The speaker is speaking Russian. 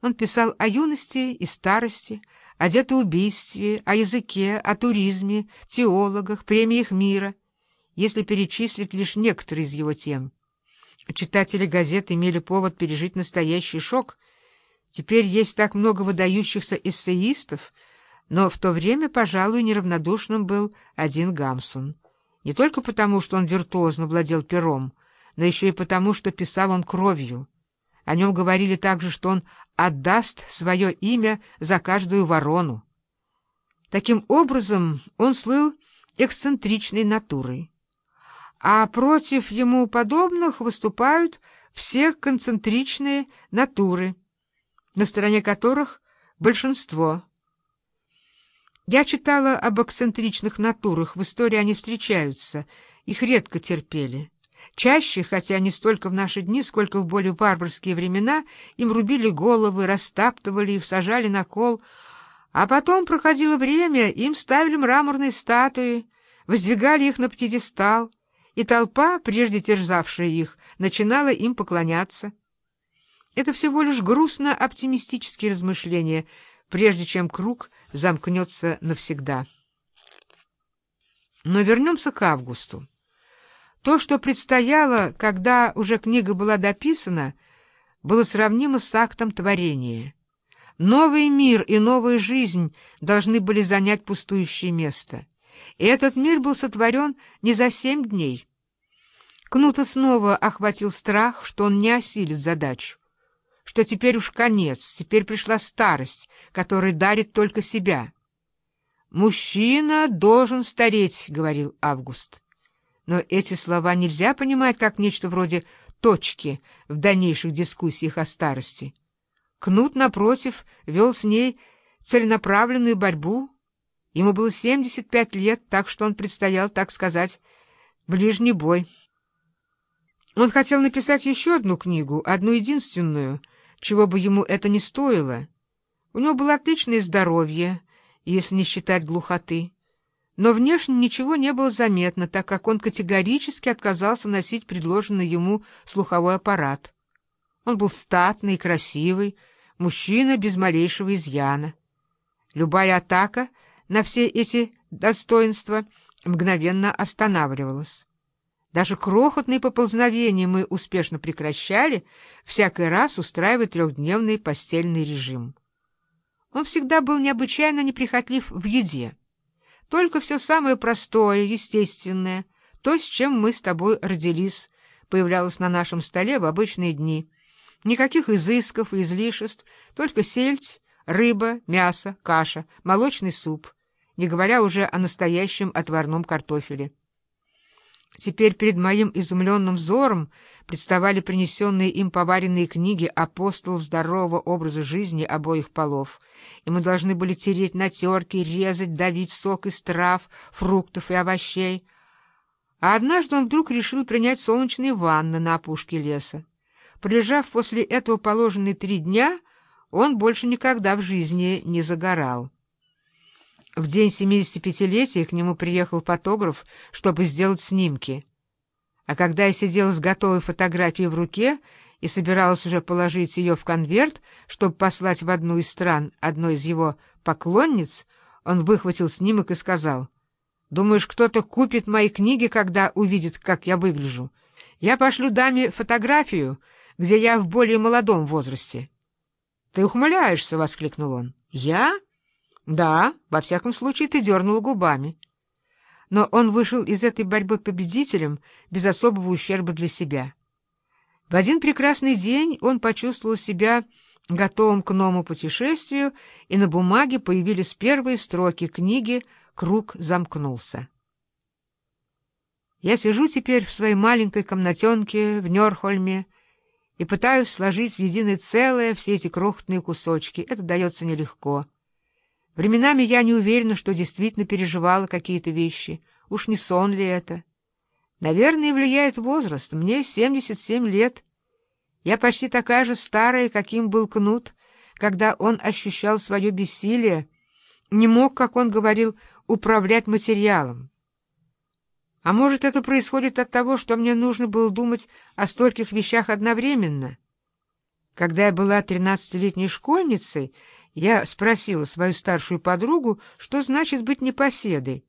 Он писал о юности и старости, о детоубийстве, о языке, о туризме, теологах, премиях мира, если перечислить лишь некоторые из его тем. Читатели газет имели повод пережить настоящий шок. Теперь есть так много выдающихся эссеистов, но в то время, пожалуй, неравнодушным был один Гамсун. Не только потому, что он виртуозно владел пером, но еще и потому, что писал он кровью. О нем говорили также, что он отдаст свое имя за каждую ворону. Таким образом, он слыл эксцентричной натурой. А против ему подобных выступают все концентричные натуры, на стороне которых большинство. Я читала об эксцентричных натурах, в истории они встречаются, их редко терпели. Чаще, хотя не столько в наши дни, сколько в более варварские времена, им рубили головы, растаптывали их, сажали на кол, а потом проходило время, им ставили мраморные статуи, воздвигали их на пьедестал, и толпа, прежде терзавшая их, начинала им поклоняться. Это всего лишь грустно-оптимистические размышления, прежде чем круг замкнется навсегда. Но вернемся к августу. То, что предстояло, когда уже книга была дописана, было сравнимо с актом творения. Новый мир и новая жизнь должны были занять пустующее место. И этот мир был сотворен не за семь дней. Кнута снова охватил страх, что он не осилит задачу, что теперь уж конец, теперь пришла старость, которая дарит только себя. «Мужчина должен стареть», — говорил Август. Но эти слова нельзя понимать как нечто вроде точки в дальнейших дискуссиях о старости. Кнут, напротив, вел с ней целенаправленную борьбу. Ему было 75 лет, так что он предстоял, так сказать, ближний бой. Он хотел написать еще одну книгу, одну единственную, чего бы ему это ни стоило. У него было отличное здоровье, если не считать глухоты. Но внешне ничего не было заметно, так как он категорически отказался носить предложенный ему слуховой аппарат. Он был статный и красивый, мужчина без малейшего изъяна. Любая атака на все эти достоинства мгновенно останавливалась. Даже крохотные поползновения мы успешно прекращали, всякий раз устраивая трехдневный постельный режим. Он всегда был необычайно неприхотлив в еде. Только все самое простое, естественное, то, с чем мы с тобой родились, появлялось на нашем столе в обычные дни. Никаких изысков и излишеств, только сельдь, рыба, мясо, каша, молочный суп, не говоря уже о настоящем отварном картофеле. Теперь перед моим изумленным взором представали принесенные им поваренные книги апостолов здорового образа жизни обоих полов, и мы должны были тереть на терке, резать, давить сок из трав, фруктов и овощей. А однажды он вдруг решил принять солнечные ванны на опушке леса. Пролежав после этого положенные три дня, он больше никогда в жизни не загорал. В день 75-летия к нему приехал фотограф, чтобы сделать снимки. А когда я сидела с готовой фотографией в руке и собиралась уже положить ее в конверт, чтобы послать в одну из стран одной из его поклонниц, он выхватил снимок и сказал, «Думаешь, кто-то купит мои книги, когда увидит, как я выгляжу? Я пошлю даме фотографию, где я в более молодом возрасте». «Ты ухмыляешься!» — воскликнул он. «Я?» Да, во всяком случае, ты дернула губами. Но он вышел из этой борьбы победителем без особого ущерба для себя. В один прекрасный день он почувствовал себя готовым к новому путешествию, и на бумаге появились первые строки книги «Круг замкнулся». Я сижу теперь в своей маленькой комнатенке в Нёрхольме и пытаюсь сложить в единое целое все эти крохотные кусочки. Это дается нелегко. Временами я не уверена, что действительно переживала какие-то вещи. Уж не сон ли это? Наверное, влияет возраст. Мне 77 лет. Я почти такая же старая, каким был Кнут, когда он ощущал свое бессилие, не мог, как он говорил, управлять материалом. А может, это происходит от того, что мне нужно было думать о стольких вещах одновременно? Когда я была тринадцатилетней школьницей, я спросила свою старшую подругу, что значит быть непоседой.